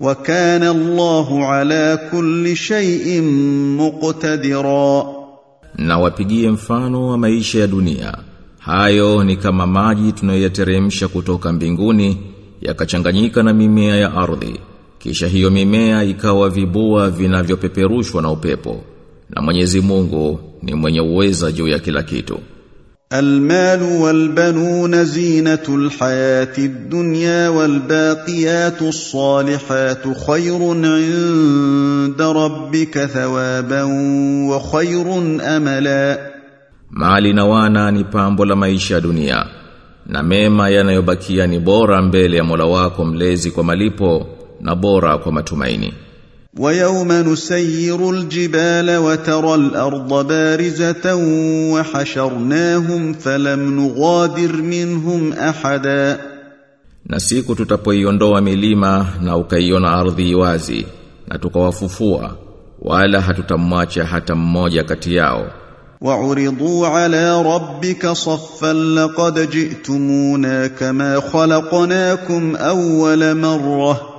وكان الله على كل شيء مقتدرا na wapigie mfano wa maisha ya dunia hayo ni kama maji tunayoyateremsha kutoka mbinguni yakachanganyika na mimea ya ardhi kisha hiyo mimea ikawa vibua vinavyopeperushwa na upepo na Mwenyezi Mungu ni mwenye uweza juu ya kila kitu المال والبنون زينة الحياة الدنيا والباقيات الصالحات خير عند ربك ثوابا وخير أملا mali na wana ni pambo la maisha ya dunia na mema yanayobakia ni bora mbele ya Mola wako mlezi kwa malipo na bora kwa matumaini ويوم نسير الجبال وترى الأرض بارزة وحشرناهم فلم نغادر منهم أحدا. Na siku tutapoiondoa milima na ukaiona ardhi wazi na tukawafufua wala hatutamwacha hata mmoja kati yao. وعرضوا على ربك صفا لقد جئتمونا كما خلقناكم أول مرة.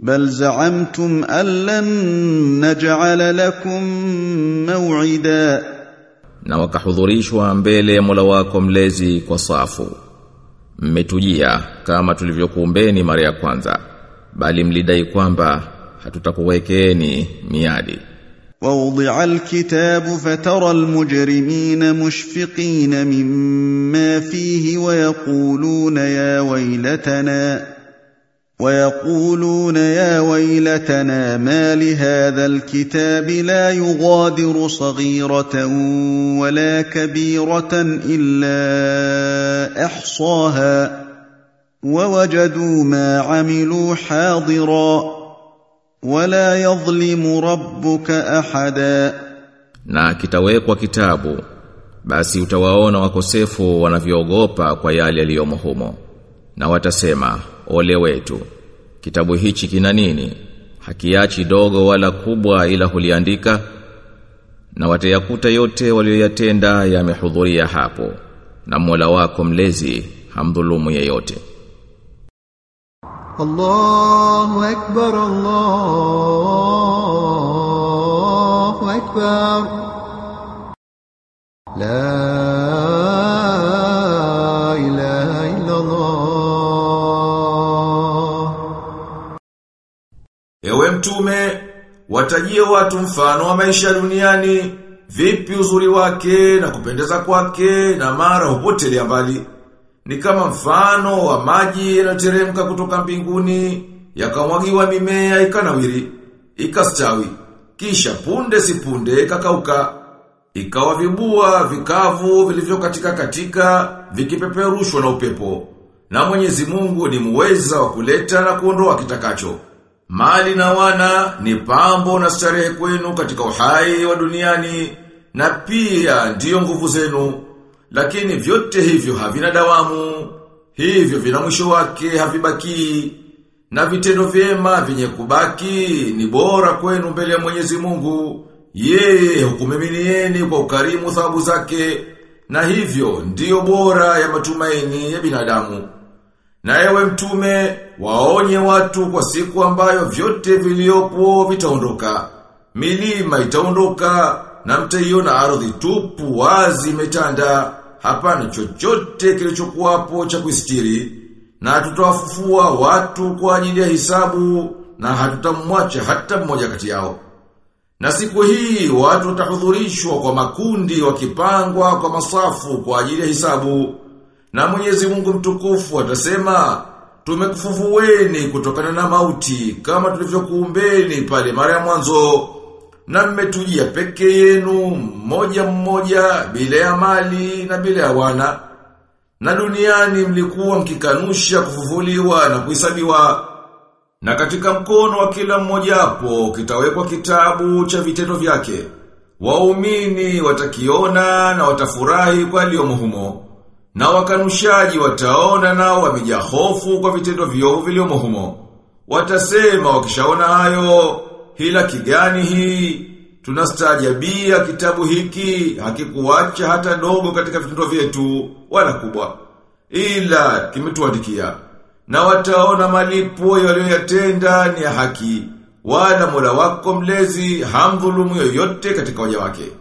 بل زعمتم أن لن نجعل لكم موعدا na wakahudhurishwa mbele ya Mola wako mlezi kwa safu mmetujia kama tulivyokuumbeni mara ya kwanza bali mlidai kwamba hatutakuwekeeni miadi ووضع الكتاب فترى المجرمين مشفقين مما فيه ويقولون يا ويلتنا ويقولون يا ويلتنا ما لهذا الكتاب لا يغادر صغيرة ولا كبيرة إلا أحصاها ووجدوا ما عملوا حاضرا ولا يظلم ربك أحدا. Na kitawekwa kitabu basi utawaona wakosefu wanavyoogopa kwa yale yaliyomo humo. Na watasema ole wetu. Kitabu hichi kina nini? Hakiachi dogo wala kubwa ila huliandika na watayakuta yote walioyatenda yamehudhuria hapo na Mola wako mlezi hamdhulumu yeyote. Allahu akbar Allahu akbar. La mtume, watajie watu mfano wa maisha duniani, vipi uzuri wake na kupendeza kwake na mara hupotelea mbali. Ni kama mfano wa maji yanayoteremka kutoka mbinguni, yakamwagiwa mimea ikanawiri, ikastawi, kisha punde sipunde ikakauka. Ikawa vibua vikavu vilivyo katika katika vikipeperushwa na upepo. Na Mwenyezi Mungu ni muweza wa kuleta na kuondoa kitakacho. Mali na wana ni pambo na starehe kwenu katika uhai wa duniani na pia ndiyo nguvu zenu. Lakini vyote hivyo havina dawamu, hivyo vina mwisho wake havibaki. Na vitendo vyema vyenye kubaki ni bora kwenu mbele ya Mwenyezi Mungu. Yeye hukumiminieni kwa ukarimu thawabu zake na hivyo ndiyo bora ya matumaini ya binadamu. Na ewe mtume, waonye watu kwa siku ambayo vyote viliopo vitaondoka. Milima itaondoka na mtaiona ardhi tupu wazi imetanda. Hapana chochote kilichokuwapo cha kuistiri. Na tutawafufua watu kwa ajili ya hisabu na hatutamwacha hata mmoja kati yao. Na siku hii watu watahudhurishwa kwa makundi wakipangwa kwa masafu kwa ajili ya hisabu. Na Mwenyezi Mungu mtukufu atasema, tumekufufueni kutokana na mauti kama tulivyokuumbeni pale mara ya mwanzo. Na mmetujia peke yenu mmoja mmoja bila ya mali na bila ya wana. Na duniani mlikuwa mkikanusha kufufuliwa na kuhesabiwa. Na katika mkono wa kila mmoja hapo kitawekwa kitabu cha vitendo vyake. Waumini watakiona na watafurahi kwa aliyomo humo. Na wakanushaji wataona nao wamejaa hofu kwa vitendo vyovu vilio humo. Watasema wakishaona hayo, hila kigani hii? tunastajabia kitabu hiki hakikuacha hata dogo katika vitendo vyetu wala kubwa. Ila kimetuandikia na wataona malipo yaliyoyatenda ni ya haki. Wala Mola wako mlezi hamdhulumu yoyote katika waja wake.